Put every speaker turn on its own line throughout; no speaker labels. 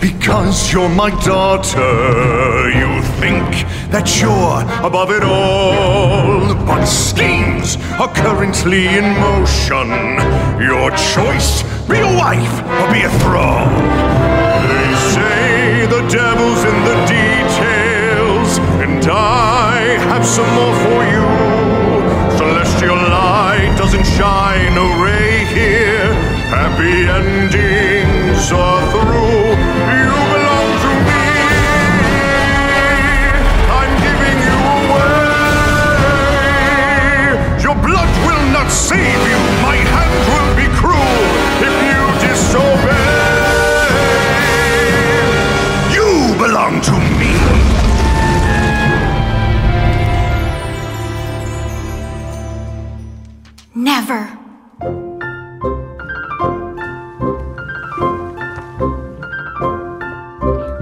because you're my daughter. You think that you're above it all, but schemes are currently in motion. Your choice be a wife or be a thrall. They say the devil's in the details, and I have some more for you. Celestial light doesn't shine a ray here. Happy endings are
Never.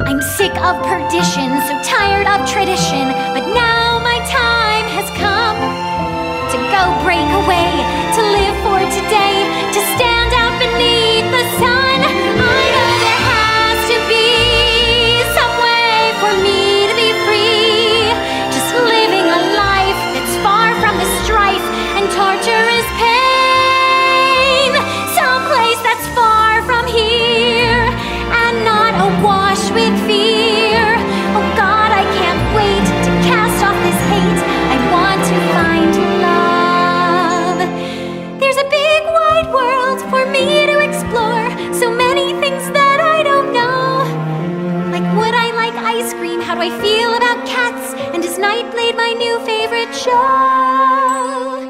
I'm sick of perdition, so tired of tradition, but now my time I feel about cats? And is Nightblade my new favorite show?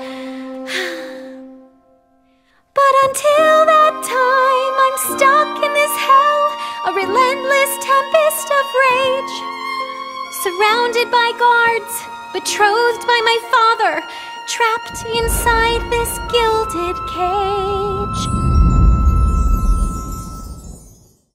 But until that time, I'm stuck in this hell, a relentless tempest of rage. Surrounded by guards, betrothed by my father, trapped inside this gilded cage.